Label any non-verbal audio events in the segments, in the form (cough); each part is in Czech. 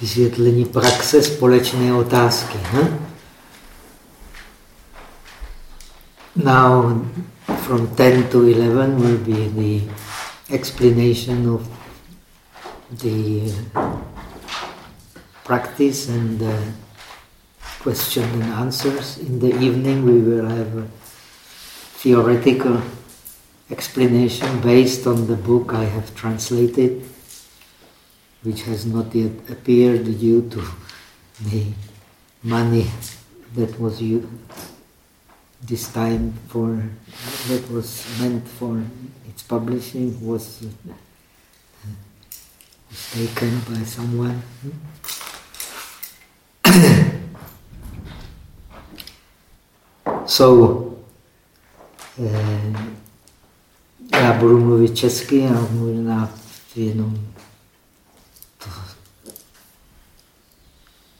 vysvětlení praxe společné otázky. Hm? Now, from 10 to 11 will be the explanation of the practice and the question and answers. In the evening, we will have a theoretical explanation based on the book I have translated, which has not yet appeared due to the money that was used this time for that was meant for its publishing was uh, taken by someone. so uh, já budu mluvit česky a možná jenom to,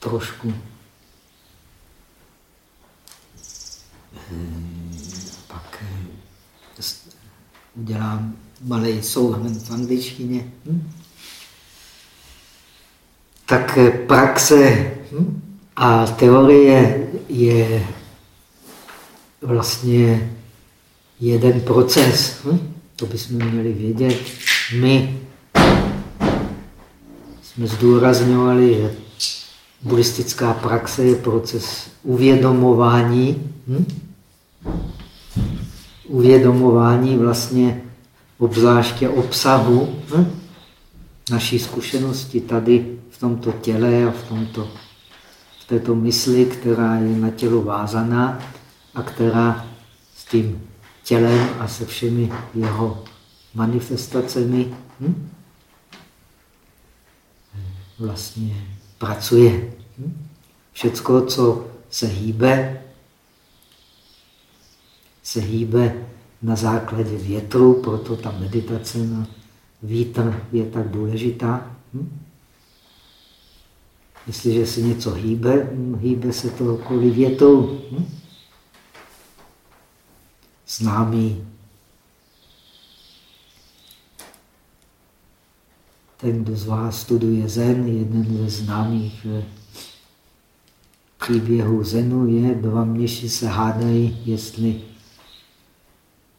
trošku pak eh, udělám malý souhrn v angličtině. Hm? Tak eh, praxe hm? a teorie je vlastně jeden proces. Hm? To bychom měli vědět. My jsme zdůrazňovali, že buddhistická praxe je proces uvědomování. Hm? Uvědomování vlastně obzvláště obsahu hm? naší zkušenosti tady v tomto těle a v, tomto, v této mysli, která je na tělo vázaná a která s tím tělem a se všemi jeho manifestacemi hm? vlastně pracuje. Všecko, co se hýbe, se hýbe na základě větru, proto ta meditace na vítr je tak důležitá. Hm? Jestliže se něco hýbe, hýbe se to kvůli větru. Hm? Známý ten, kdo z vás studuje Zen, jeden ze známých eh, příběhů Zenu je, dva měši se hádají, jestli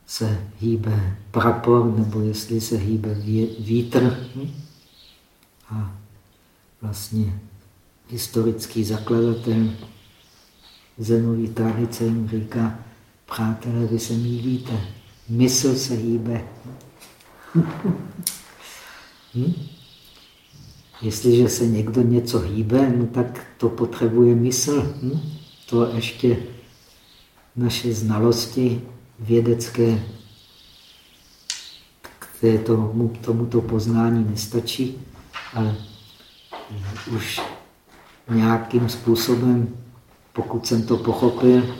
se hýbe prapor nebo jestli se hýbe vítr. A vlastně historický zakladatel zenový tradice jim říká, přátelé, vy se mýlíte, mysl se hýbe. (laughs) Hm? Jestliže se někdo něco hýbe, no tak to potřebuje mysl. Hm? To ještě naše znalosti vědecké k této, tomuto poznání nestačí, ale už nějakým způsobem, pokud jsem to pochopil,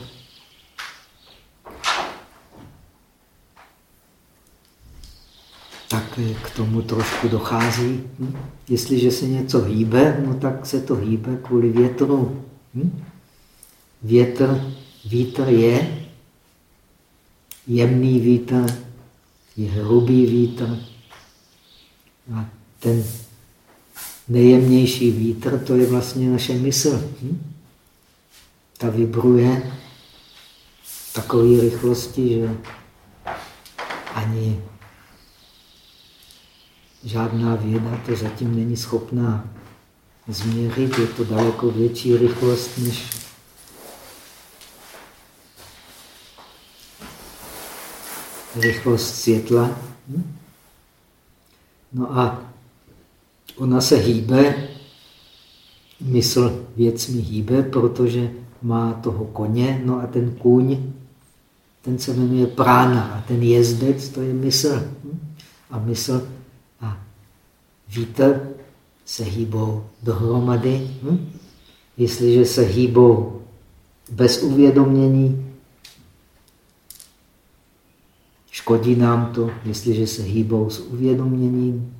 tak k tomu trošku dochází. Hm? Jestliže se něco hýbe, no tak se to hýbe kvůli větru. Hm? Větr, vítr je jemný vítr, je hrubý vítr. A ten nejjemnější vítr, to je vlastně naše mysl. Hm? Ta vibruje v takové rychlosti, že ani žádná věda to zatím není schopná změřit. Je to daleko větší rychlost než rychlost světla. Hm? No a ona se hýbe, mysl věcmi hýbe, protože má toho koně, no a ten kůň, ten se jmenuje prána a ten jezdec, to je mysl. Hm? A mysl vítr se hýbou dohromady. Hm? Jestliže se hýbou bez uvědomění, škodí nám to, jestliže se hýbou s uvědoměním,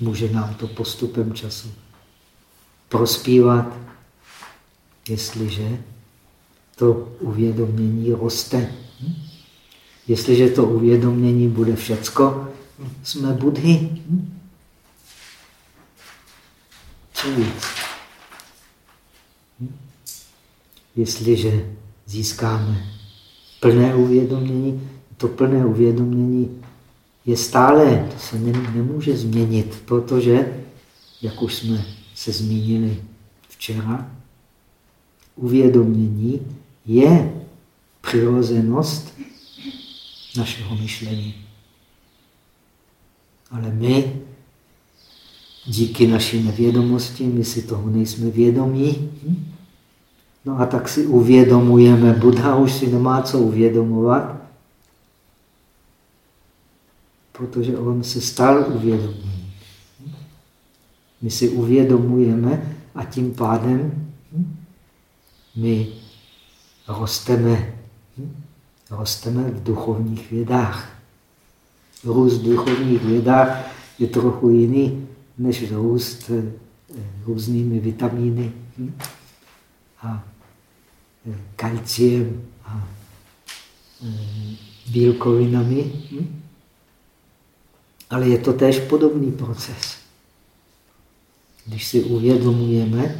může nám to postupem času prospívat, jestliže to uvědomění roste. Hm? Jestliže to uvědomění bude všecko, jsme budhy. víc. Hm? Jestliže získáme plné uvědomění, to plné uvědomění je stále, to se nemůže změnit, protože, jak už jsme se zmínili včera, uvědomění je přirozenost našeho myšlení. Ale my, díky naší nevědomosti, my si toho nejsme vědomí. No a tak si uvědomujeme. Buddha už si nemá co uvědomovat, protože on se stal uvědomí. My si uvědomujeme a tím pádem my rosteme, rosteme v duchovních vědách. Růst v duchovních vědách je trochu jiný než růst eh, různými vitamíny a eh, kalciem a eh, bílkovinami. Ale je to též podobný proces. Když si uvědomujeme,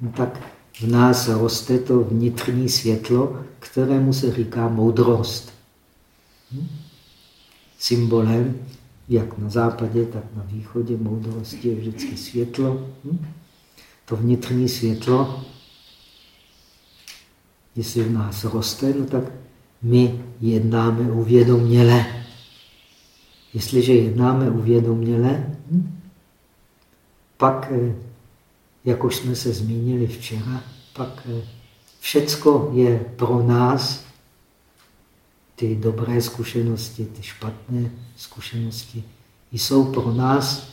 no tak v nás roste to vnitřní světlo, kterému se říká moudrost. Symbolem, jak na západě, tak na východě moudrosti je vždycky světlo. To vnitřní světlo, jestli v nás roste, no tak my jednáme uvědoměle. Jestliže jednáme uvědoměle, pak eh, jak už jsme se zmínili včera, pak eh, všecko je pro nás, ty dobré zkušenosti, ty špatné zkušenosti, jsou pro nás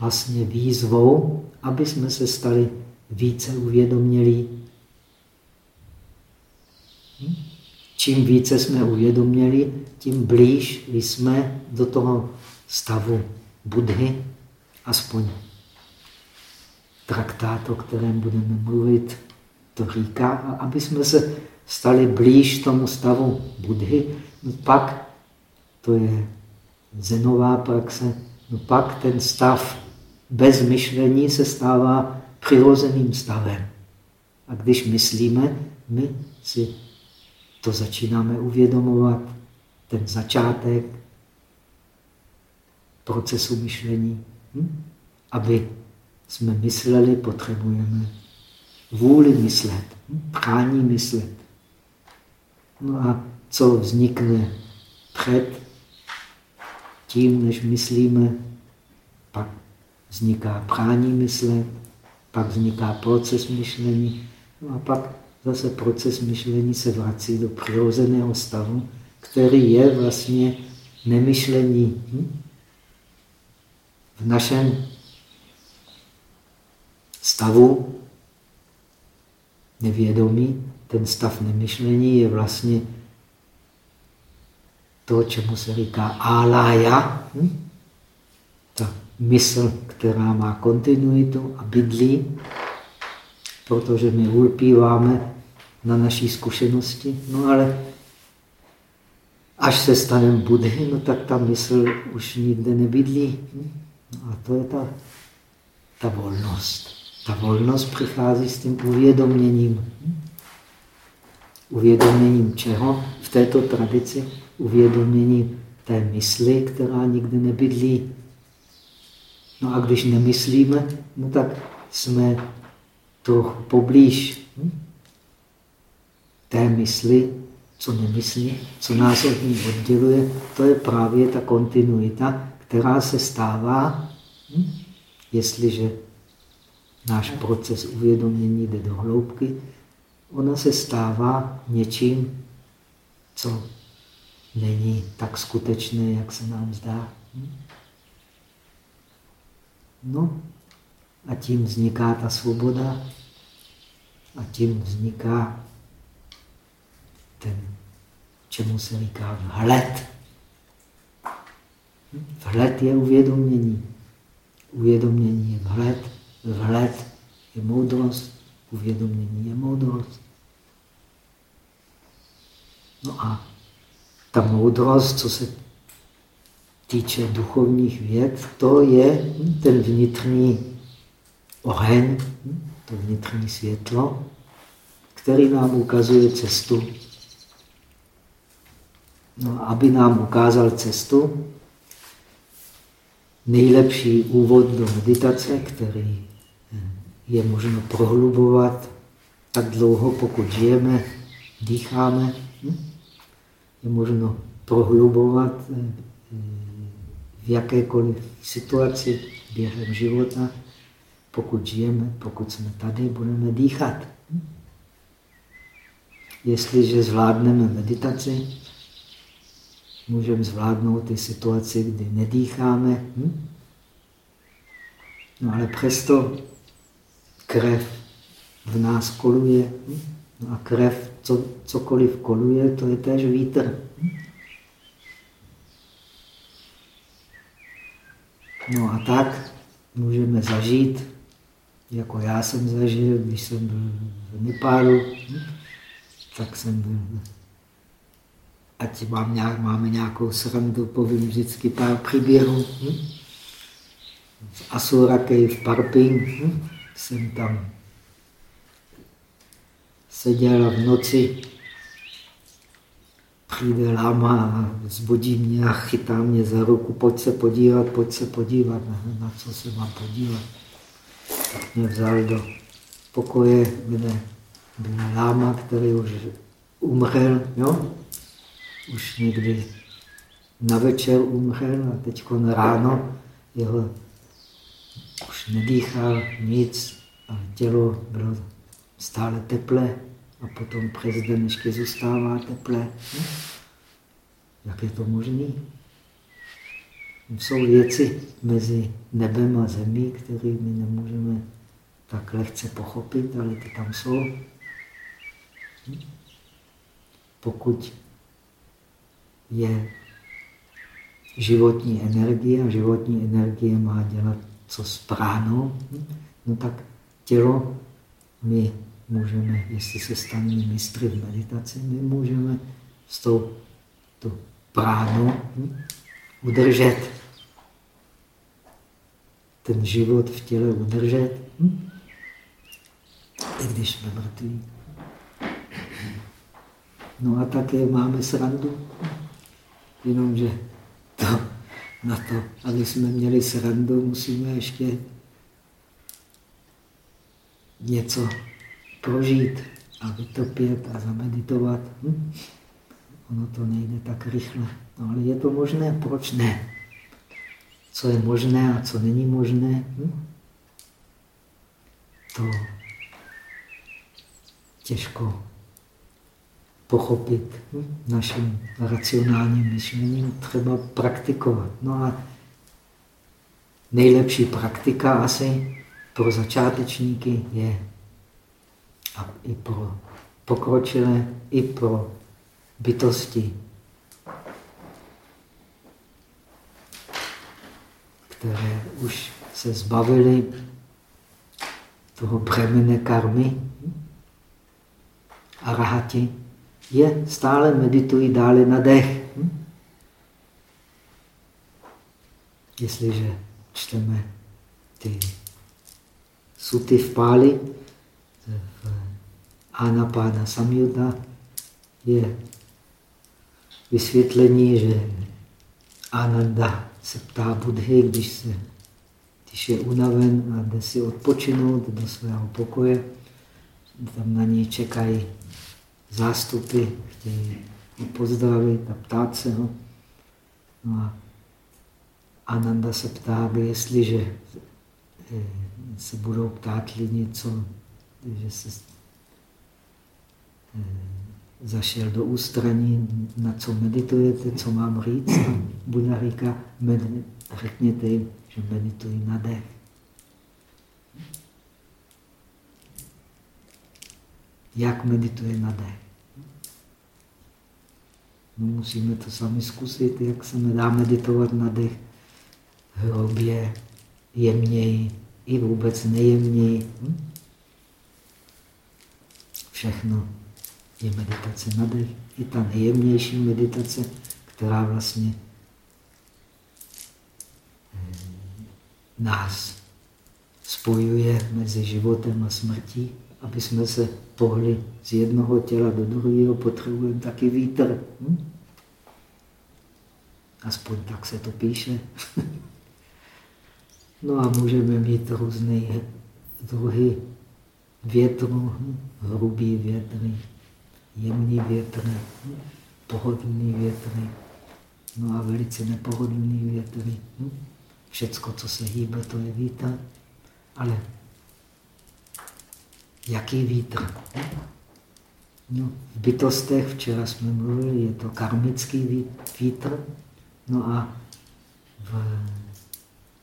vlastně výzvou, aby jsme se stali více uvědomělí. Hm? Čím více jsme uvědoměli, tím blíž jsme do toho stavu Budhy, aspoň traktát, o kterém budeme mluvit, to říká, aby jsme se stali blíž tomu stavu Budhy, no pak to je zenová praxe, no pak ten stav bez myšlení se stává přirozeným stavem. A když myslíme, my si to začínáme uvědomovat, ten začátek procesu myšlení, hm? aby jsme mysleli, potřebujeme vůli myslet, prání myslet. No a co vznikne před tím, než myslíme, pak vzniká prání myslet, pak vzniká proces myšlení, no a pak zase proces myšlení se vrací do přirozeného stavu, který je vlastně nemyšlení. Hm? V našem stavu nevědomí, ten stav nemyšlení je vlastně to, čemu se říká alaya, hm? ta mysl, která má kontinuitu a bydlí, protože my ulpíváme na naší zkušenosti. No ale až se staneme Budhy, no tak ta mysl už nikde nebydlí. Hm? No a to je ta, ta volnost. Ta volnost přichází s tím uvědoměním. Uvědoměním čeho? V této tradici uvědoměním té mysli, která nikdy nebydlí. No a když nemyslíme, no tak jsme trochu poblíž hm? té mysli, co nemyslí, co nás od ní odděluje, to je právě ta kontinuita, která se stává, hm? jestliže náš proces uvědomění jde do hloubky, ona se stává něčím, co není tak skutečné, jak se nám zdá. No a tím vzniká ta svoboda a tím vzniká ten, čemu se říká vhled. Vhled je uvědomění. Uvědomění je vhled vhled je moudrost, uvědomění je moudrost. No a ta moudrost, co se týče duchovních věd, to je ten vnitřní oheň, to vnitřní světlo, který nám ukazuje cestu. No, aby nám ukázal cestu, nejlepší úvod do meditace, který je možno prohlubovat tak dlouho, pokud žijeme, dýcháme, hm, je možno prohlubovat eh, v jakékoliv situaci během života, pokud žijeme, pokud jsme tady, budeme dýchat. Jestliže zvládneme meditaci, můžeme zvládnout ty situaci, kdy nedýcháme. Hm? No ale přesto krev v nás koluje. Hm? No a krev, co, cokoliv koluje, to je též vítr. No a tak můžeme zažít, jako já jsem zažil, když jsem byl v Nepálu, tak jsem byl, ať mám nějak, máme nějakou srandu, povím vždycky pár příběhů. V Asurakej v Parping jsem tam seděl v noci, přijde láma a zbudí mě a chytá mě za ruku, pojď se podívat, pojď se podívat, na, na co se mám podívat. Tak mě vzal do pokoje, kde byl láma, který už umřel, jo? už někdy na večer umřel a teď ráno jeho už nedýchal nic a tělo bylo stále teplé a potom přes den ještě zůstává teplé. Jak je to možné? Jsou věci mezi nebem a zemí, které my nemůžeme tak lehce pochopit, ale ty tam jsou. Pokud je životní energie a životní energie má dělat co s pránou, no tak tělo my můžeme, jestli se staneme mistry v meditaci, my můžeme s tou tu pránu hm, udržet. Ten život v těle udržet, hm, i když jsme mrtví. No a také máme srandu, jenomže to, na to, aby jsme měli srandu, musíme ještě něco prožít a vytopět a zameditovat. Hm? Ono to nejde tak rychle. No, ale je to možné, proč ne? Co je možné a co není možné? Hm? To těžko pochopit hm? naším racionálním myšlením, třeba praktikovat. No a nejlepší praktika asi pro začátečníky je a i pro pokročilé, i pro bytosti, které už se zbavily toho břemene karmy a rahati, je stále meditují dále na dech. Jestliže čteme ty suty v páli, Anapána Samyuta je vysvětlení, že Ananda se ptá Budhy, když, se, když je unaven a jde si odpočinout do svého pokoje. Tam na něj čekají zástupy, chtějí ho pozdravit a ptát se ho. No a Ananda se ptá, jestliže eh, se budou ptát něco, že se zašel do ústraní, na co meditujete, co mám říct. A Buddha říká, řekněte jim, že meditují na dech. Jak medituje na dech? No, musíme to sami zkusit, jak se nedá meditovat na dech hrobě, jemněji i vůbec nejjemněji. Hm? Všechno je meditace na dech, i ta nejjemnější meditace, která vlastně eh, nás spojuje mezi životem a smrtí. Aby jsme se pohli z jednoho těla do druhého, potřebujeme taky vítr. Hm? Aspoň tak se to píše. (laughs) no a můžeme mít různé druhy větru, hm? hrubý větry, jemný větr, hm? pohodlný větry, no a velice nepohodlný větry. Všecko, co se hýbe, to je vítr. Ale jaký vítr? No, v bytostech, včera jsme mluvili, je to karmický vítr. No a v,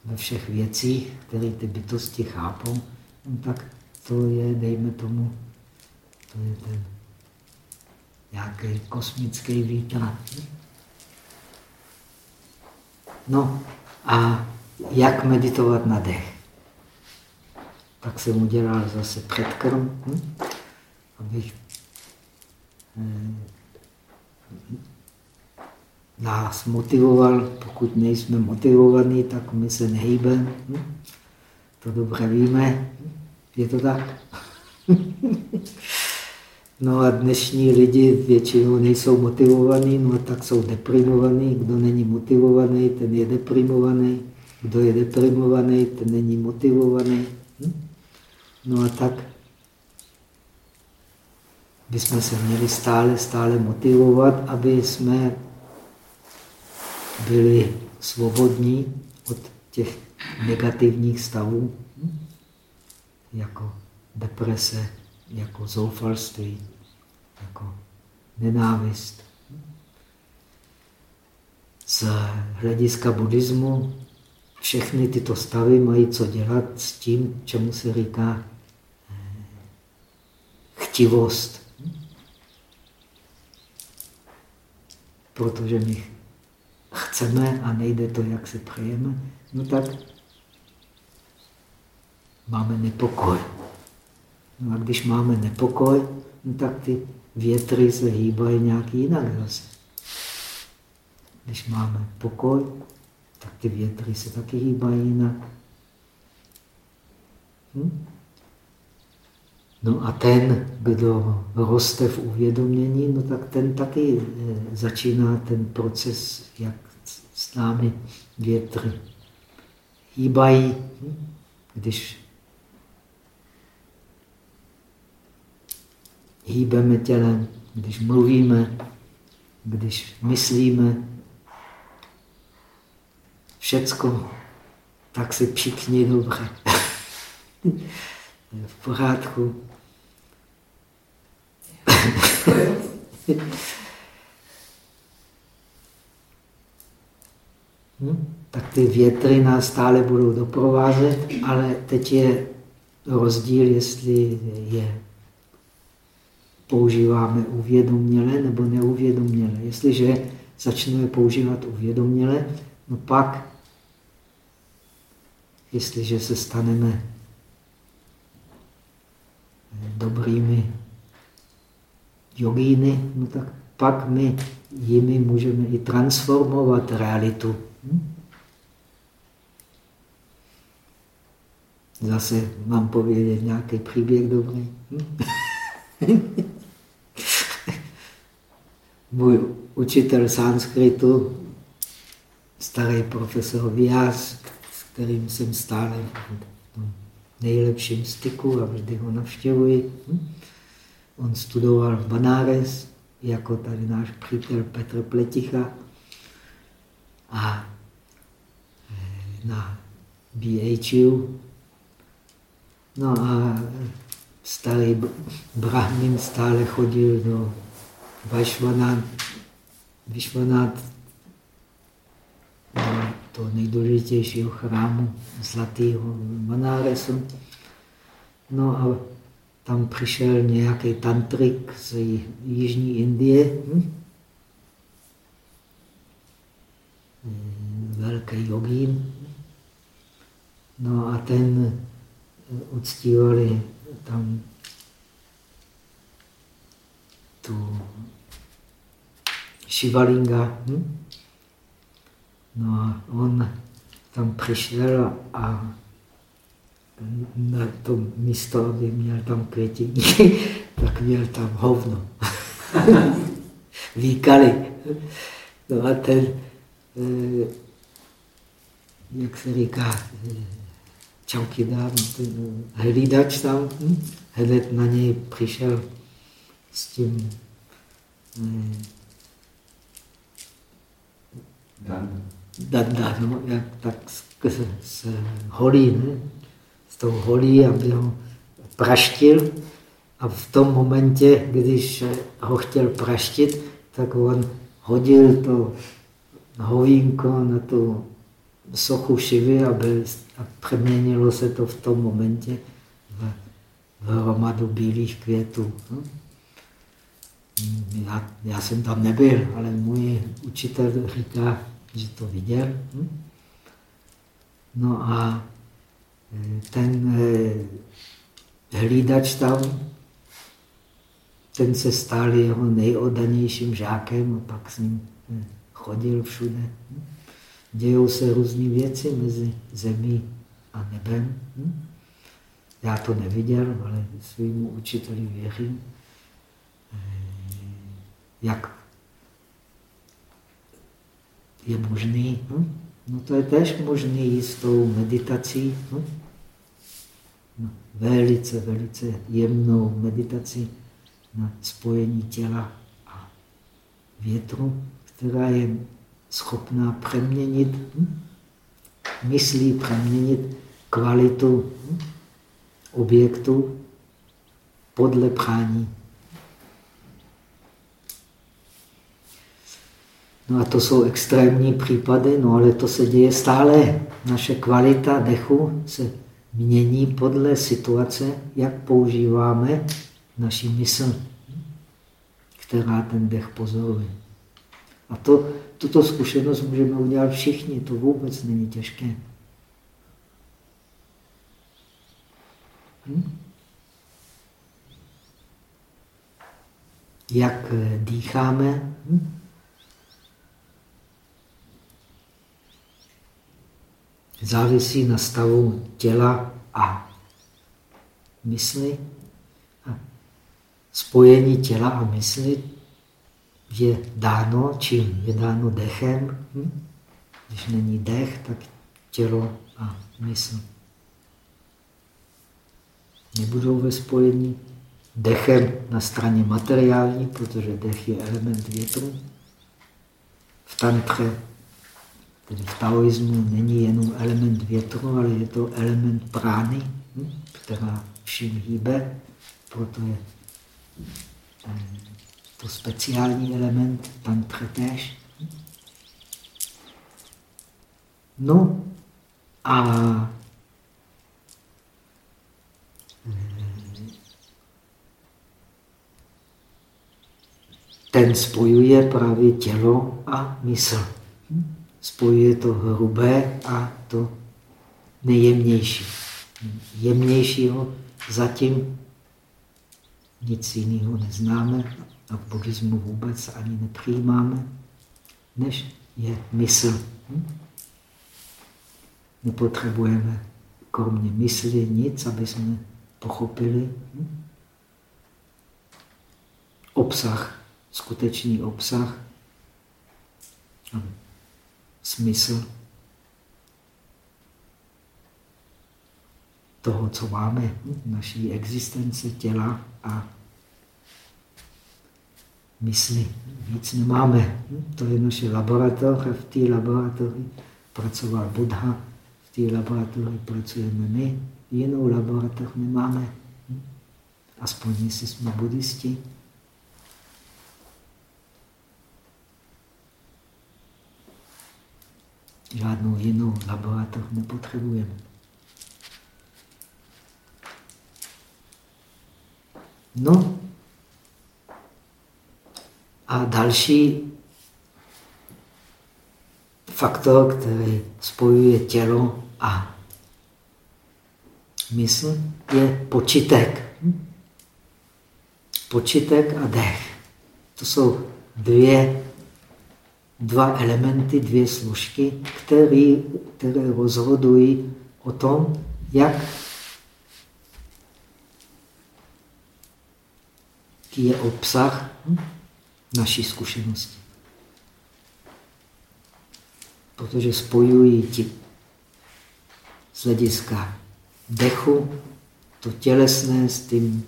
ve všech věcích, které ty bytosti chápou, no tak to je, dejme tomu, to je ten nějaký kosmický vítr. No a jak meditovat na dech? Tak jsem udělal zase předkrm, hm? abych eh, nás motivoval. Pokud nejsme motivovaní, tak my se nehýbeme. Hm? To dobře víme. Je to tak? (laughs) no a dnešní lidi většinou nejsou motivovaní, no a tak jsou deprimovaní. Kdo není motivovaný, ten je deprimovaný. Kdo je deprimovaný, ten není motivovaný. Hm? No a tak bychom se měli stále, stále motivovat, aby jsme byli svobodní od těch negativních stavů, jako deprese, jako zoufalství, jako nenávist. Z hlediska buddhismu všechny tyto stavy mají co dělat s tím, čemu se říká eh, chtivost. Protože my chceme a nejde to, jak se přejeme, no tak máme nepokoj. No a když máme nepokoj, no tak ty větry se hýbají nějak jinak zase. Když máme pokoj, tak ty větry se taky hýbají jinak. Hm? No a ten, kdo roste v uvědomění, no tak ten taky eh, začíná ten proces, jak s námi větry hýbají. Hm? Když hýbeme tělem, když mluvíme, když myslíme, všecko, tak si přikni dobře. (laughs) v pořádku. (laughs) hm? Tak ty větry nás stále budou doprovázet, ale teď je rozdíl, jestli je používáme uvědoměle nebo neuvědoměle. Jestliže začneme používat uvědoměle, no pak jestliže se staneme dobrými jogíny, no tak pak my jimi můžeme i transformovat realitu. Hm? Zase mám povědět nějaký příběh dobrý. Hm? (laughs) Můj učitel sanskritu, starý profesor Vyas, kterým jsem stále v nejlepším styku a vždy ho navštěvuji. Hm? On studoval v Banáres, jako tady náš přítel Petr Pleticha a eh, na BHU. No a starý Brahmin stále chodil do Vašvanát, Vyšvanát toho nejdůležitějšího chrámu zlatého Manáresu. No a tam přišel nějaký tantrik z Jižní Indie, hm? velký jogín. No a ten uctívali tam tu Shivalinga. Hm? No a on tam přišel a na to místo, aby měl tam květiny, (laughs) tak měl tam hovno. (laughs) Výkali. No a ten, eh, jak se říká, eh, Čaukidár, ten hlídač tam, hm, hned na něj přišel s tím eh, Dan. Dan, no, jak, tak s, s holí, ne? s tou holí, aby ho praštil. A v tom momentě, když ho chtěl praštit, tak on hodil to hovínko na tu sochu šivy aby, a přeměnilo se to v tom momentě v, v hromadu bílých květů. Hm? Já, já jsem tam nebyl, ale můj učitel říká, že to viděl. Hm? No a e, ten e, hlídač tam, ten se stal jeho nejoddanějším žákem a pak s ním e, chodil všude. Hm? Dějou se různé věci mezi zemí a nebem. Hm? Já to neviděl, ale svým učiteli věřím. Jak je možný. Hm? No to je tež možný s tou meditací. Hm? No, velice, velice jemnou meditaci na spojení těla a větru, která je schopná přeměnit hm? myslí, přeměnit kvalitu hm? objektu podle prání. No a to jsou extrémní případy, no ale to se děje stále. Naše kvalita dechu se mění podle situace, jak používáme naši mysl, která ten dech pozoruje. A to, tuto zkušenost můžeme udělat všichni, to vůbec není těžké. Hm? Jak dýcháme? Hm? Závisí na stavu těla a mysli. A spojení těla a mysli je dáno, čím je dáno dechem. Hm? Když není dech, tak tělo a mysl nebudou ve spojení. Dechem na straně materiální, protože dech je element větru. V tantře v taoismu není jenom element větru, ale je to element prány, hm, která vším hýbe, proto je eh, to speciální element tantra též. No a eh, ten spojuje právě tělo a mysl spojuje to hrubé a to nejjemnější. Jemnějšího zatím nic jiného neznáme a v buddhismu vůbec ani nepřijímáme, než je mysl. Hm? Nepotřebujeme kromě mysli nic, aby jsme pochopili hm? obsah, skutečný obsah smysl toho, co máme, naší existence, těla a mysli. Víc nemáme. To je naše laboratoř a v té laboratoři pracoval Buddha, v té laboratoři pracujeme my, jinou laboratoř nemáme. Aspoň jestli jsme buddhisti. Žádnou jinou laboratoř nepotřebujeme. No a další faktor, který spojuje tělo a mysl, je počitek. Počitek a dech. To jsou dvě dva elementy, dvě složky, které, které rozhodují o tom, jak je obsah hm, naší zkušenosti. Protože spojují ti z hlediska dechu, to tělesné s tím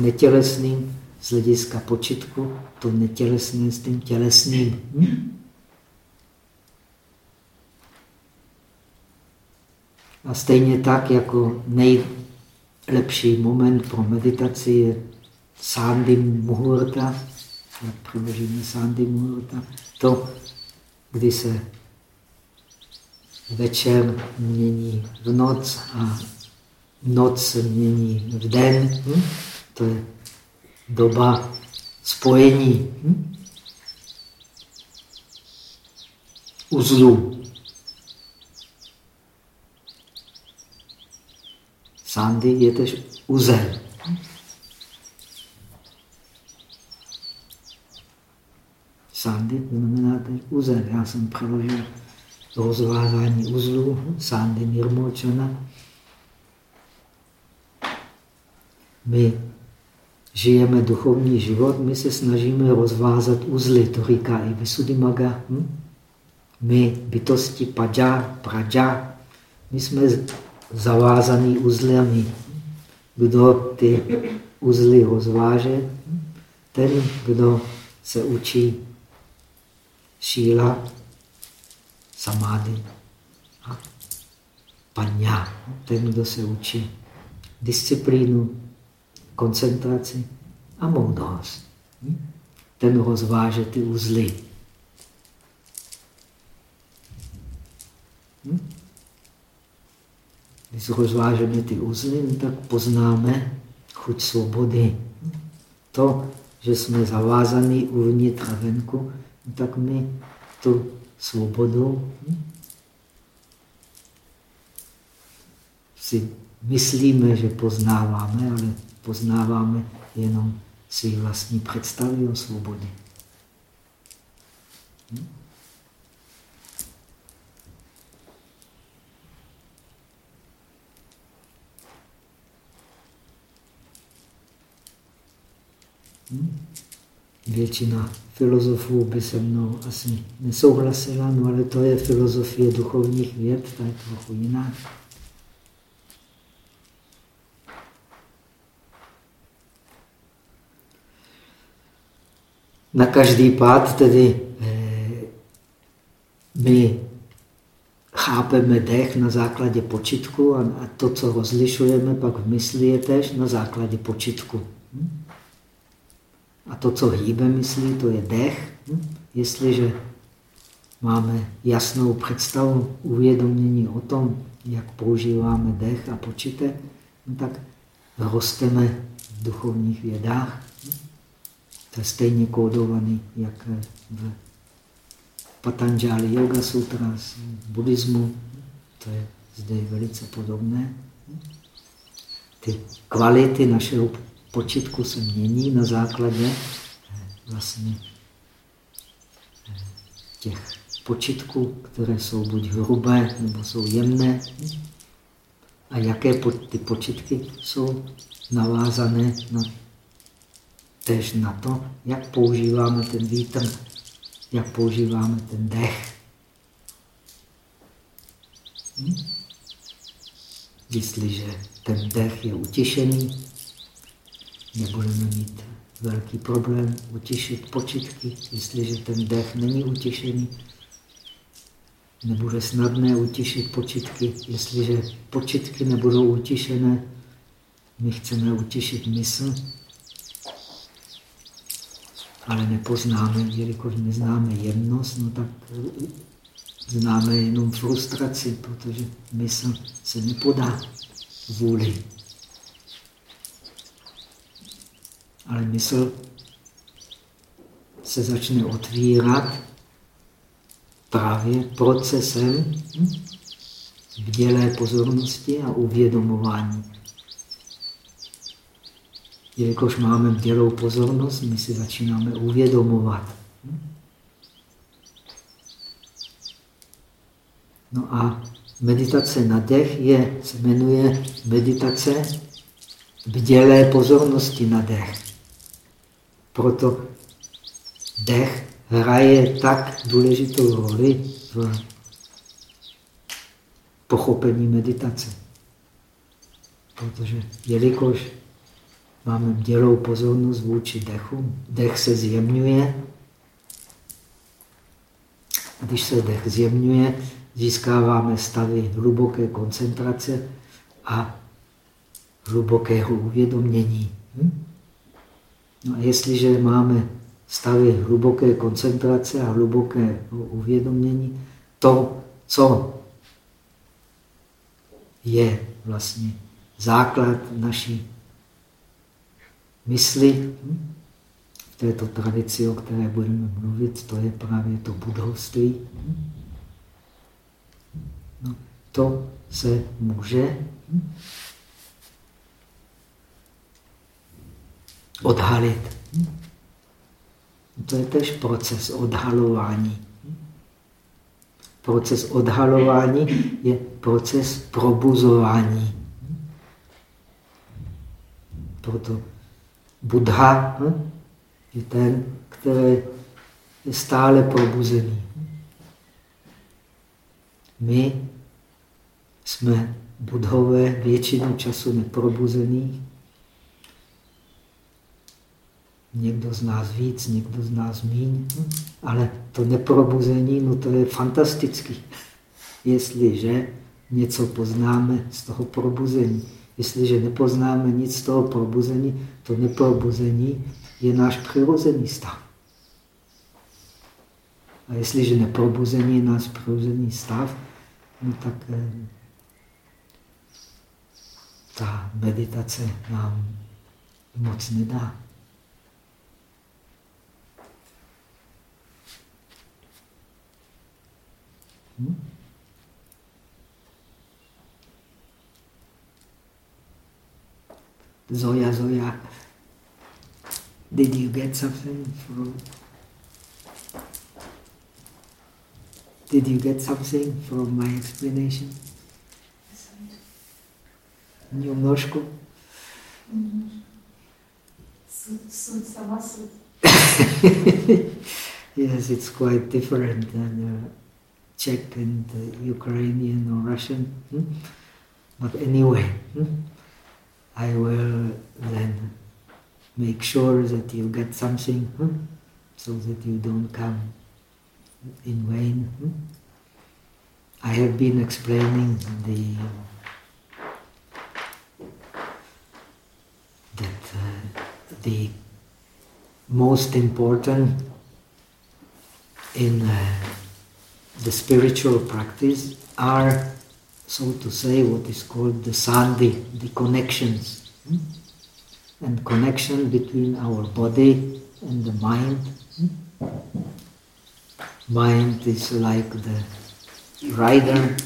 netělesným, z hlediska počitku to netělesné s tím tělesným. Hm? A stejně tak, jako nejlepší moment pro meditaci je Sandy Muhurta, přeložíme Sandy Muhurta, to, kdy se večer mění v noc a noc se mění v den. Hm? To je doba spojení hm? uzlů. Sandy je tež uzel. Sandy znamená tež uzel. Já jsem přeložil rozvázání uzlů, Sandy Nirmočana. My žijeme duchovní život, my se snažíme rozvázat uzly, to říká i Visuddhimaga. Hm? My, bytosti Paja, Praja, my jsme zavázaný uzlami. Kdo ty uzly rozváže, ten, kdo se učí šíla, samády a paňa, ten, kdo se učí disciplínu, koncentraci a moudrost. Ten rozváže ty uzly. Když rozvážeme ty uzly, no tak poznáme chuť svobody. To, že jsme zavázaní uvnitř a venku, no tak my tu svobodu si myslíme, že poznáváme, ale poznáváme jenom svý vlastní představy o svobodě. Hm? Hm? Většina filozofů by se mnou asi nesouhlasila, no ale to je filozofie duchovních věd, ta je trochu jiná. Na každý pád tedy eh, my chápeme dech na základě počitku a to, co rozlišujeme pak v mysli, je tež na základě počitku. Hm? A to, co hýbe myslí, to je dech. Hm? Jestliže máme jasnou představu, uvědomění o tom, jak používáme dech a počítek, no tak rosteme v duchovních vědách. To je stejně kódovaný, jak v Patanjali Yoga Sutra, v buddhismu. To je zde velice podobné. Ty kvality našeho počitku se mění na základě eh, vlastně eh, těch počitků, které jsou buď hrubé, nebo jsou jemné. A jaké ty počitky jsou navázané na, tež na to, jak používáme ten vítr, jak používáme ten dech. Hm? Jestliže ten dech je utišený, nebudeme mít velký problém utišit počitky, jestliže ten dech není utišený. Nebude snadné utišit počitky, jestliže počitky nebudou utišené. My chceme utišit mysl, ale nepoznáme, jelikož neznáme jednost, no tak známe jenom frustraci, protože mysl se nepodá vůli. ale mysl se začne otvírat právě procesem vdělé pozornosti a uvědomování. Jelikož máme vdělou pozornost, my si začínáme uvědomovat. No a meditace na dech je, se jmenuje meditace vdělé pozornosti na dech. Proto dech hraje tak důležitou roli v pochopení meditace. Protože jelikož máme dělou pozornost vůči dechu, dech se zjemňuje. Když se dech zjemňuje, získáváme stavy hluboké koncentrace a hlubokého uvědomění. Hm? No a jestliže máme stavy hluboké koncentrace a hluboké uvědomění, to, co je vlastně základ naší mysli, hm? v této tradici, o které budeme mluvit, to je právě to budovství. Hm? No, to se může hm? odhalit. To je tež proces odhalování. Proces odhalování je proces probuzování. Proto Buddha hm, je ten, který je stále probuzený. My jsme budhové většinu času neprobuzení. Někdo z nás víc, někdo z nás míň, ale to neprobuzení, no to je fantastický. Jestliže něco poznáme z toho probuzení. Jestliže nepoznáme nic z toho probuzení, to neprobuzení je náš přirozený stav. A jestliže neprobuzení je náš přirozený stav, no tak eh, ta meditace nám moc nedá. Hm? Zoya, Zoya, did you get something from? Did you get something from my explanation? Немножко? (laughs) yes, it's quite different than uh, Czech and uh, Ukrainian or Russian. Hmm? But anyway, hmm? I will then make sure that you get something hmm? so that you don't come in vain. Hmm? I have been explaining the that uh, the most important in uh, the spiritual practice are so to say, what is called the sandhi, the connections. Hmm? And connection between our body and the mind. Hmm? Mind is like the rider,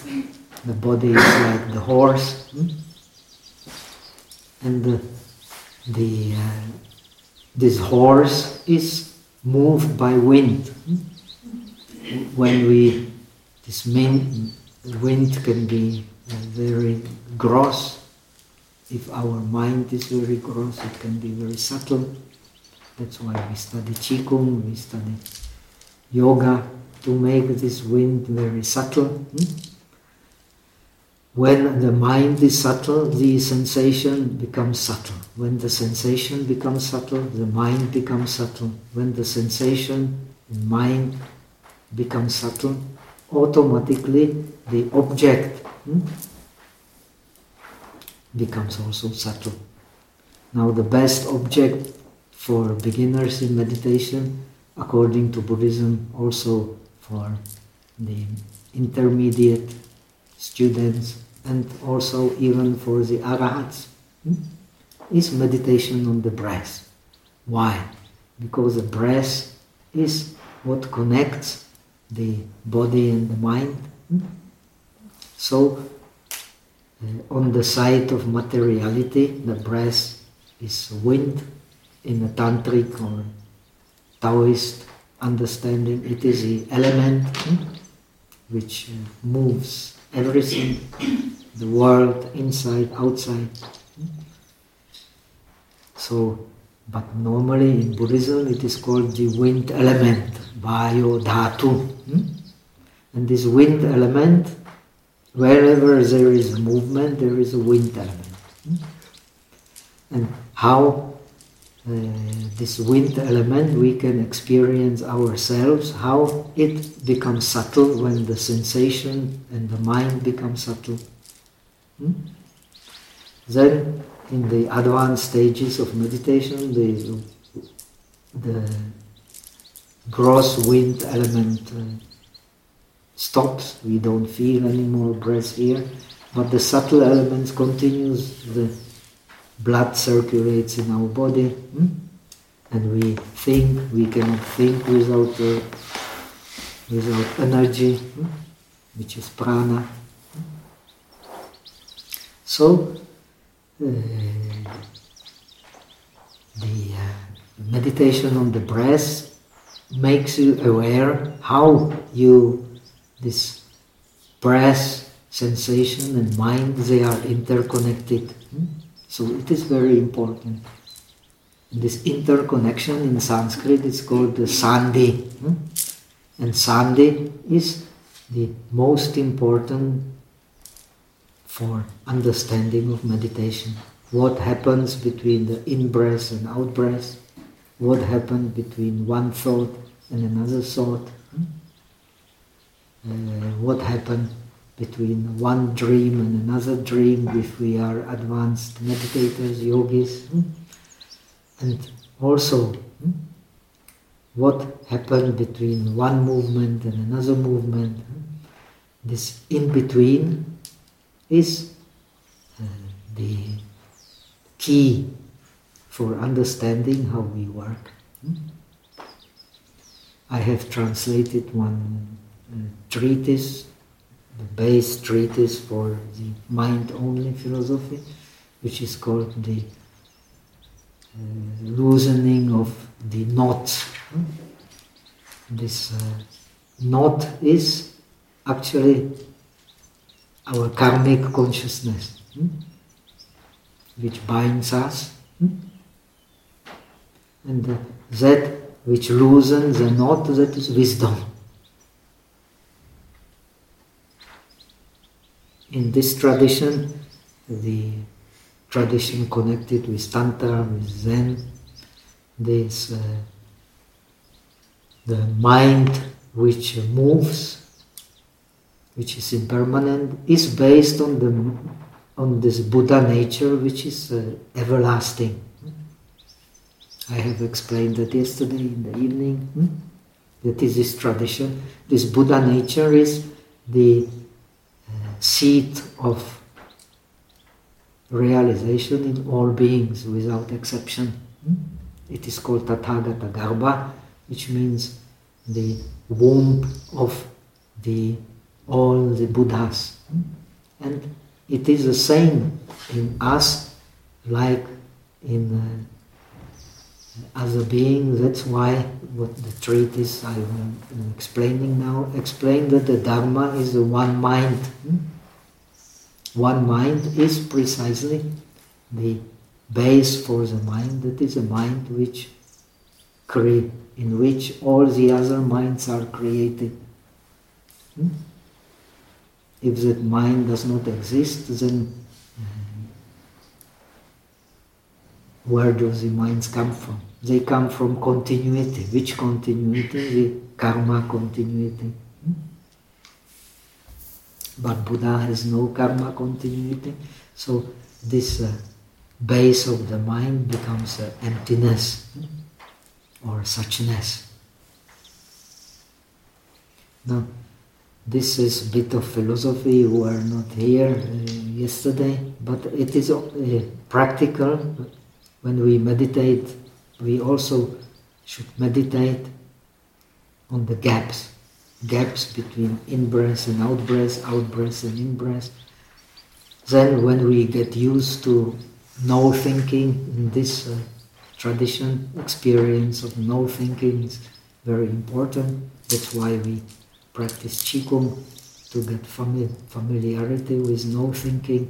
the body is like the horse. Hmm? And the, the, uh, this horse is moved by wind. Hmm? When we, this main, wind can be very gross. If our mind is very gross, it can be very subtle. That's why we study Qigong, we study yoga to make this wind very subtle. Hmm? When the mind is subtle, the sensation becomes subtle. When the sensation becomes subtle, the mind becomes subtle. When the sensation in mind becomes subtle, automatically the object hmm, becomes also subtle. Now the best object for beginners in meditation, according to Buddhism, also for the intermediate students and also even for the arahats, hmm, is meditation on the breath. Why? Because the breath is what connects the body and the mind. So, uh, on the side of materiality, the breath is wind in a tantric or Taoist understanding. It is the element hmm, which uh, moves everything, (coughs) the world, inside, outside. So, but normally in Buddhism it is called the wind element, Vayu Dhatu. Hmm? And this wind element, wherever there is movement, there is a wind element. Hmm? And how uh, this wind element we can experience ourselves, how it becomes subtle when the sensation and the mind become subtle. Hmm? Then in the advanced stages of meditation, the, the gross wind element uh, stops. We don't feel any more breath here, but the subtle elements continues. The blood circulates in our body, hmm? and we think. We cannot think without uh, without energy, hmm? which is prana. So the uh, meditation on the breath makes you aware how you this breath sensation and mind they are interconnected hmm? so it is very important this interconnection in sanskrit is called the sandhi hmm? and sandhi is the most important for understanding of meditation. What happens between the in-breath and out-breath, what happens between one thought and another thought, hmm? uh, what happens between one dream and another dream if we are advanced meditators, yogis, hmm? and also hmm? what happens between one movement and another movement. This in between is uh, the key for understanding how we work. Hmm? I have translated one uh, treatise, the base treatise for the mind-only philosophy, which is called the uh, loosening of the knots. Hmm? This uh, knot is actually our karmic consciousness, hmm? which binds us, hmm? and that which loosens the knot, that is wisdom. In this tradition, the tradition connected with Tantra, with Zen, this uh, the mind which moves which is impermanent, is based on the on this Buddha nature, which is uh, everlasting. I have explained that yesterday in the evening. Hmm? That is this tradition. This Buddha nature is the uh, seat of realization in all beings without exception. Hmm? It is called Tathagata Garbha, which means the womb of the all the Buddhas. And it is the same in us like in uh, other beings. That's why what the treatise I'm explaining now explain that the Dharma is the one mind. One mind is precisely the base for the mind. That is a mind which in which all the other minds are created. Hmm? If that mind does not exist, then where do the minds come from? They come from continuity. Which continuity? The karma continuity. Hmm? But Buddha has no karma continuity. So this uh, base of the mind becomes uh, emptiness hmm? or suchness. Now, this is a bit of philosophy who are not here uh, yesterday, but it is uh, practical. When we meditate, we also should meditate on the gaps, gaps between in-breath and out-breath, out-breath and in-breath. Then when we get used to no thinking in this uh, tradition, experience of no thinking is very important. That's why we practice Qigong to get fami familiarity with no thinking.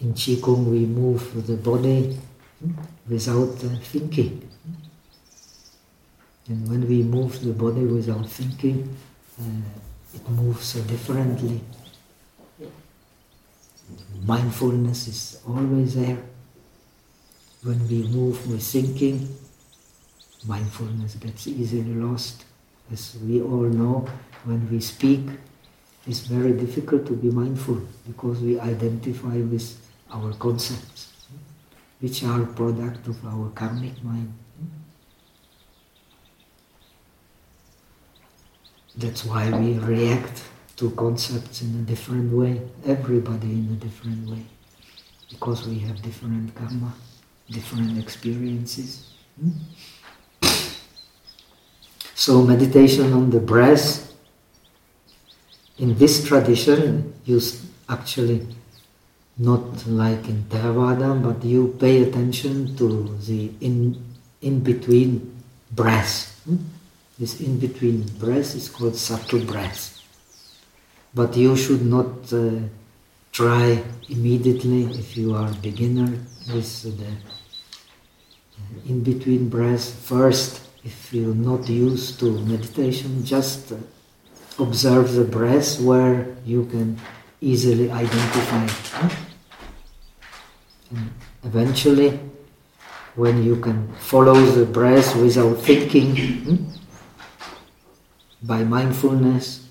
In Qigong we move the body without uh, thinking. And when we move the body without thinking, uh, it moves differently. Mindfulness is always there. When we move with thinking, mindfulness gets easily lost. As we all know, when we speak, it's very difficult to be mindful because we identify with our concepts, which are product of our karmic mind. That's why we react to concepts in a different way, everybody in a different way, because we have different karma, different experiences. Hmm? So meditation on the breath, in this tradition, you actually not like in Theravada, but you pay attention to the in, in between breath. Hmm? This in between breath is called subtle breath. But you should not uh, try immediately if you are a beginner with the uh, in between breath. First, if you're not used to meditation, just observe the breath where you can easily identify. And eventually, when you can follow the breath without thinking, hmm, by mindfulness,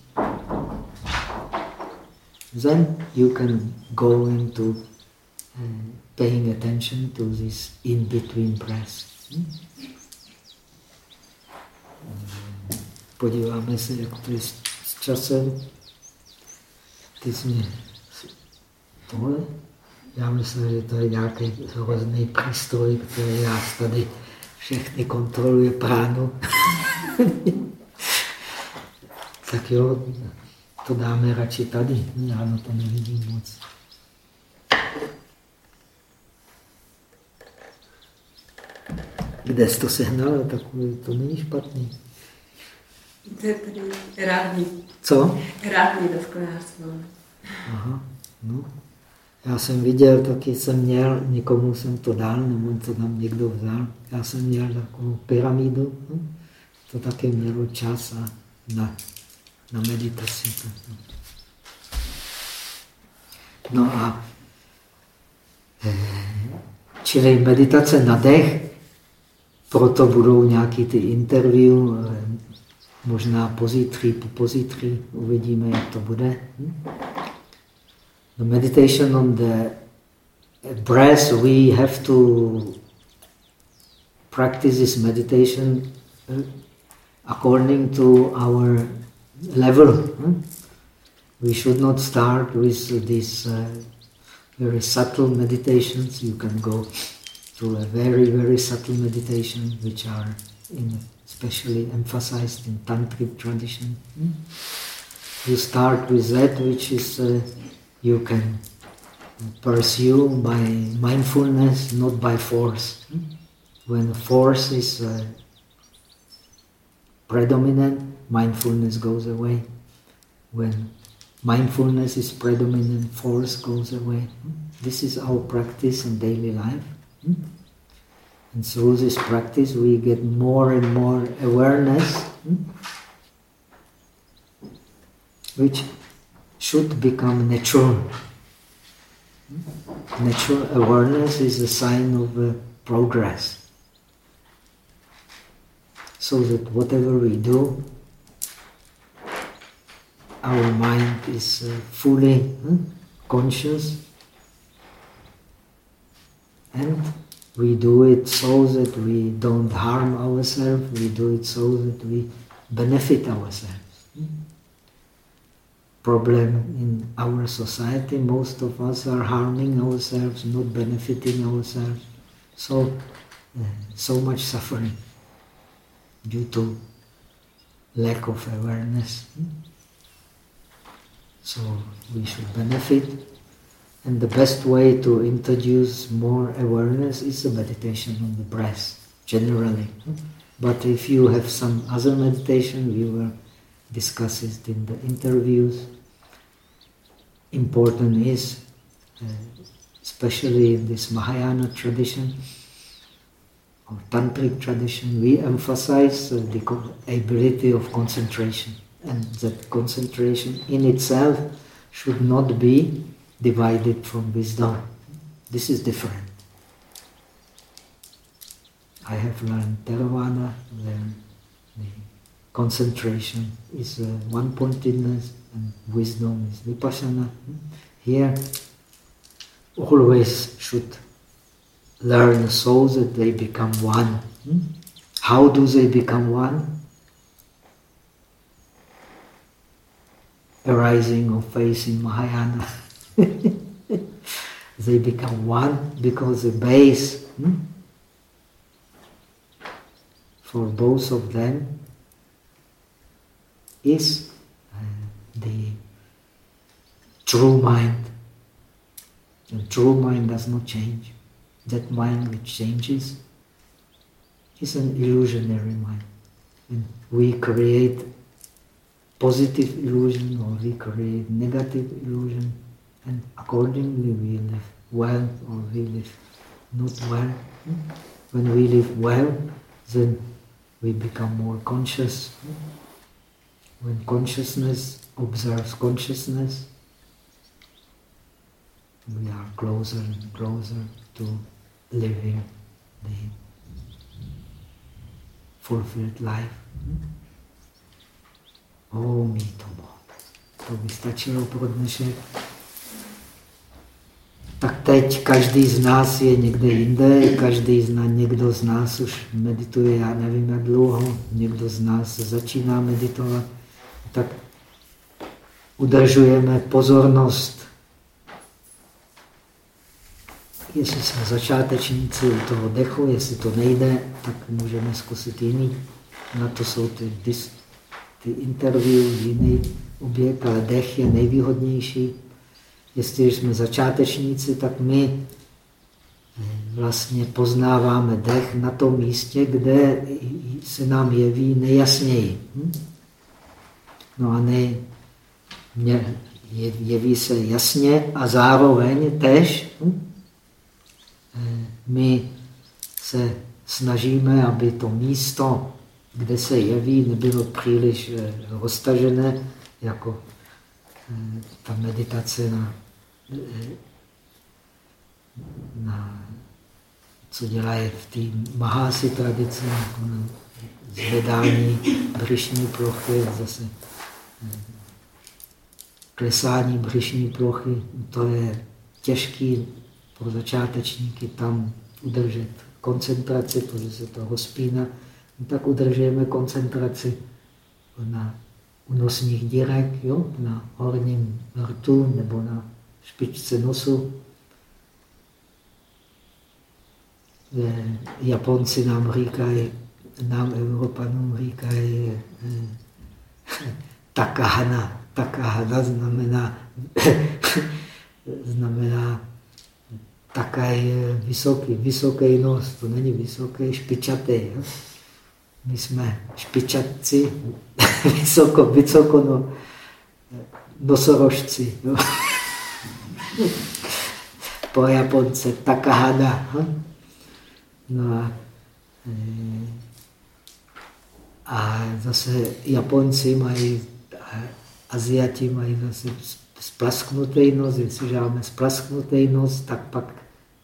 then you can go into uh, paying attention to this in-between breath. Podíváme se, jak to je s časem. Ty jsi mě tohle? Já myslím, že to je nějaký hrozný přístroj, který nás tady všechny kontroluje pránu. (laughs) tak jo, to dáme radši tady. Já na to nevidím moc. Kde jsi to sehnal? Tak to není špatný. To je tady rádný. Co? Rádný do sklenářství. Aha, no. Já jsem viděl, taky jsem měl, někomu jsem to dal, nebo to tam někdo vzal. Já jsem měl takovou pyramidu, no. to taky mělo čas a na, na meditaci. No a eh, čili meditace na dech, proto budou nějaký ty interview, eh, možná pozítří, po pozítří, uvidíme, jak to bude. Hm? The meditation on the breath, we have to practice this meditation uh, according to our level. Hm? We should not start with these uh, very subtle meditations. You can go to a very, very subtle meditation, which are in, especially emphasized in tantric tradition. You start with that which is uh, you can pursue by mindfulness, not by force. When force is uh, predominant, mindfulness goes away. When mindfulness is predominant, force goes away. This is our practice in daily life. And through this practice, we get more and more awareness, hmm? which should become natural. Hmm? Natural awareness is a sign of uh, progress. So that whatever we do, our mind is uh, fully hmm, conscious and we do it so that we don't harm ourselves, we do it so that we benefit ourselves. Problem in our society, most of us are harming ourselves, not benefiting ourselves. So, uh, so much suffering due to lack of awareness. So we should benefit and the best way to introduce more awareness is a meditation on the breath, generally. But if you have some other meditation, we will discuss it in the interviews. Important is, uh, especially in this Mahayana tradition, or tantric tradition, we emphasize the ability of concentration. And that concentration in itself should not be divided from wisdom. This is different. I have learned Theravada, then the concentration is uh, one-pointedness and wisdom is vipassana. Here, always should learn souls that they become one. How do they become one? Arising of faith in Mahayana. (laughs) they become one because the base hmm, for both of them is uh, the true mind. The true mind does not change. That mind which changes is an illusionary mind. And we create positive illusion or we create negative illusion and accordingly we live well or we live not well. When we live well, then we become more conscious. When consciousness observes consciousness, we are closer and closer to living the fulfilled life. O mi tomu. To pro dnešek. Tak teď každý z nás je někde jinde, každý z nás, někdo z nás už medituje, já nevím jak dlouho, někdo z nás začíná meditovat, tak udržujeme pozornost. Jestli jsme začátečníci u toho dechu, jestli to nejde, tak můžeme zkusit jiný. Na to jsou ty, ty interview, jiný objekt, ale dech je nejvýhodnější. Jestli jsme začátečníci, tak my eh, vlastně poznáváme dech na tom místě, kde se nám jeví nejasněji. Hm? No a ne, jeví se jasně a zároveň tež hm? Eh, my se snažíme, aby to místo, kde se jeví, nebylo příliš eh, roztažené, jako ta meditace na na, co dělají v té Mahasi tradici, jako na zvedání břišní plochy, zase eh, klesání břišní plochy, to je těžký pro začátečníky tam udržet koncentraci, protože se to rozpíná, no tak udržujeme koncentraci na unosních dírek, jo? na horním rtu nebo na špičce nosu. Japonci nám říkají, nám Evropanům říkají eh, takahana. Takahana znamená, (laughs) znamená takaj vysoký, vysoký nos, to není vysoký, špičatý. Jo? My jsme špičatci, (laughs) vysoko, vysoko, no, nosorožci. (laughs) Jo? po Japonce Takahada. Hm? No a, eh, a zase Japonci mají, Aziati mají zase splasknutý nos, jestliže máme splasknutý nos, tak pak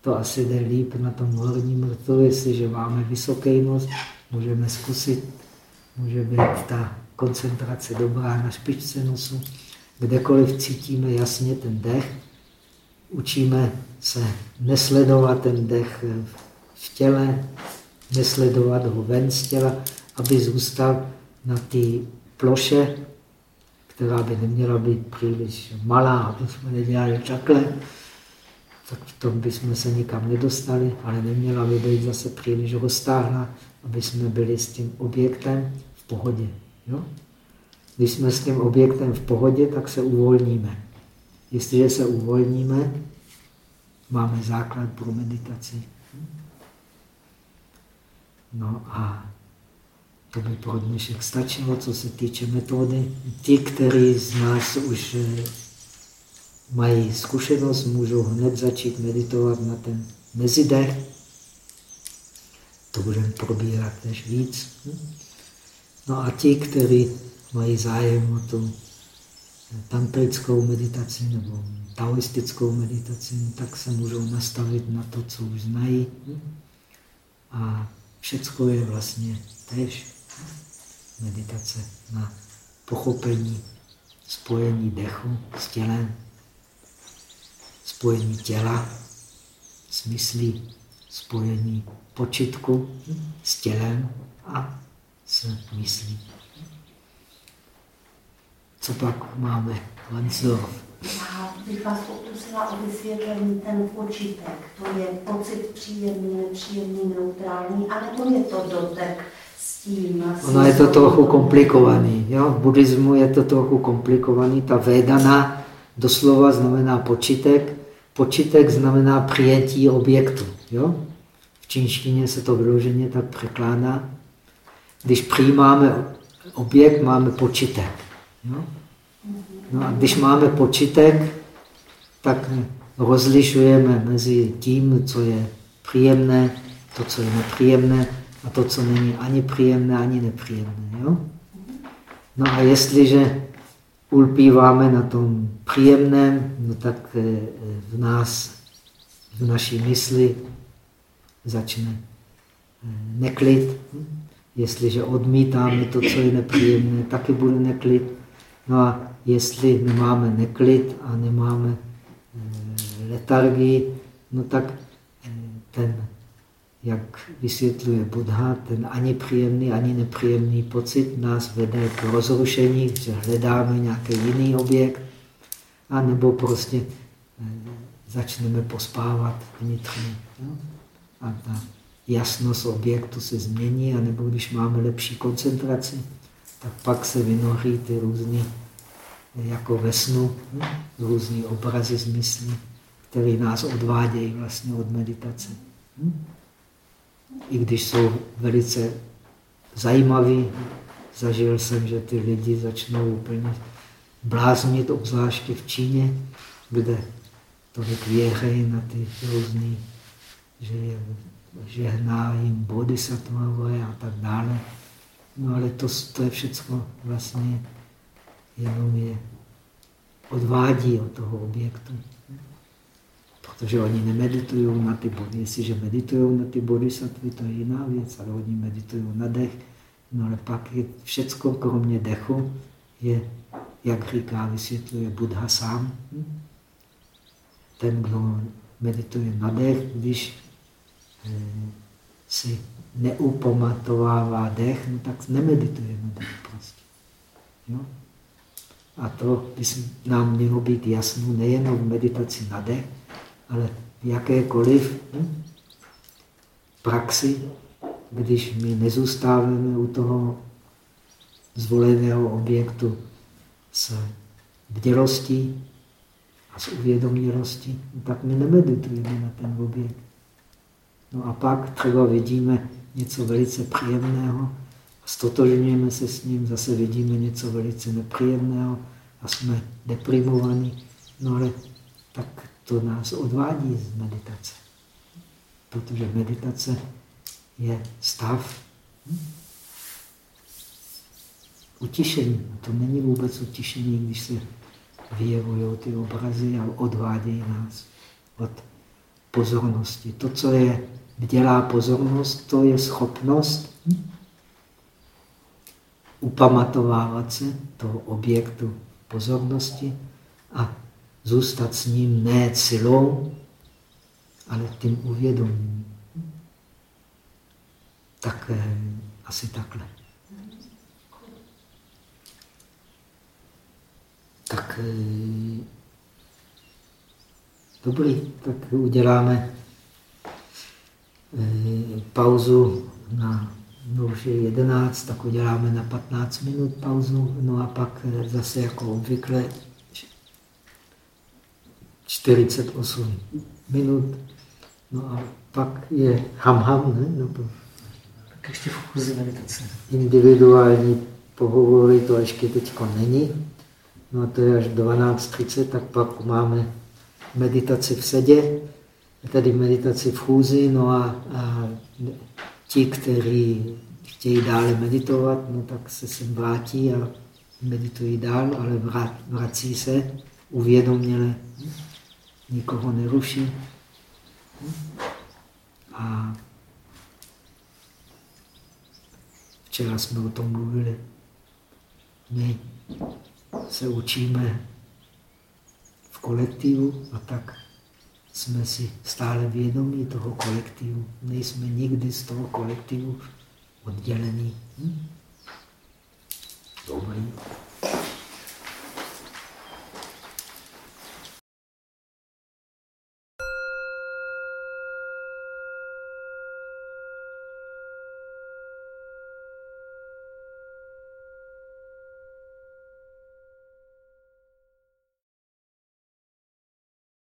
to asi jde líp na tom horním rtu, jestliže máme vysoký nos, můžeme zkusit, může být ta koncentrace dobrá na špičce nosu. Kdekoliv cítíme jasně ten dech, učíme se nesledovat ten dech v těle, nesledovat ho ven z těla, aby zůstal na té ploše, která by neměla být příliš malá, aby jsme nedělali takhle, tak v tom bychom se nikam nedostali, ale neměla by být zase příliš roztáhla, aby jsme byli s tím objektem v pohodě. Jo? Když jsme s tím objektem v pohodě, tak se uvolníme. Jestliže se uvolníme, máme základ pro meditaci. No a to by pro dnešek stačilo, co se týče metody. Ti, kteří z nás už eh, mají zkušenost, můžou hned začít meditovat na ten mezidech. to budeme probírat než víc. No a ti, kteří mají zájem o tu tantrickou meditaci nebo taoistickou meditaci, tak se můžou nastavit na to, co už znají. A všecko je vlastně tež meditace na pochopení spojení dechu s tělem, spojení těla s myslí, spojení počitku s tělem a s myslí. Co pak máme? Lansdorf. Já bych vás poprosila o vysvětlení ten počítek. To je pocit příjemný, nepříjemný, neutrální, to je to dotek s tím. ono je to trochu komplikovaný. Jo? V buddhismu je to trochu komplikovaný. Ta vedana doslova znamená počítek. Počítek znamená přijetí objektu. Jo? V čínštině se to vyloženě tak překládá. Když přijímáme objekt, máme počítek. Jo? No a když máme počítek, tak rozlišujeme mezi tím, co je příjemné, to, co je nepříjemné, a to, co není ani příjemné, ani nepříjemné. Jo? No a jestliže ulpíváme na tom příjemném, no tak eh, v nás, v naší mysli začne eh, neklid. Jestliže odmítáme to, co je nepříjemné, taky bude neklid. No a jestli nemáme neklid a nemáme eh, letargii, no tak ten jak vysvětluje Buddha, ten ani příjemný, ani nepříjemný pocit nás vede k rozrušení, že hledáme nějaký jiný objekt, a nebo prostě eh, začneme pospávat vnitřně. A ta jasnost objektu se změní, anebo když máme lepší koncentraci, tak pak se vynoří ty různé, jako ve snu, různé obrazy z myslí, které nás odvádějí vlastně od meditace. I když jsou velice zajímaví. Zažil jsem, že ty lidi začnou úplně bláznit, obzvláště v Číně, kde tolik věří na ty různý, že je žehná jim bodhisattvové a tak dále. No ale to, to je všechno vlastně jenom je odvádí od toho objektu protože oni nemeditují na ty body. Jestliže meditují na ty bodhisattvy, to je jiná věc, ale oni meditují na dech. No ale pak je všecko, kromě dechu, je, jak říká, vysvětluje Buddha sám. Ten, kdo medituje na dech, když si neupamatovává dech, no tak nemedituje na dech prostě. Jo? A to by nám mělo být jasno nejenom v meditaci na dech, ale v jakékoliv hm, praxi, když my nezůstáváme u toho zvoleného objektu s bdělostí a s uvědomělostí, tak my nemeditujeme na ten objekt. No a pak třeba vidíme něco velice příjemného a stotožňujeme se s ním, zase vidíme něco velice nepříjemného a jsme deprimovaní. No ale tak to nás odvádí z meditace. Protože meditace je stav utišení. To není vůbec utišení, když se vyjevují ty obrazy a odvádějí nás od pozornosti. To, co je dělá pozornost, to je schopnost upamatovávat se toho objektu pozornosti a zůstat s ním ne silou, ale tím uvědomím. Tak eh, asi takhle. Tak eh, dobrý, tak uděláme eh, pauzu na no už je 11, tak uděláme na 15 minut pauzu, no a pak zase jako obvykle 48 minut. No a pak je ham-ham, ne? No, tak ještě v chůzi meditace. Individuální pohovory to ještě teď není. No a to je až 12.30, tak pak máme meditaci v sedě, tedy meditaci v chůzi, no a, a ti, kteří chtějí dále meditovat, no tak se sem vrátí a meditují dál, ale vrací se uvědoměle, nikoho neruší. A včera jsme o tom mluvili. My se učíme v kolektivu a tak jsme si stále vědomí toho kolektivu. Nejsme nikdy z toho kolektivu oddělení. Hm? Dobrý.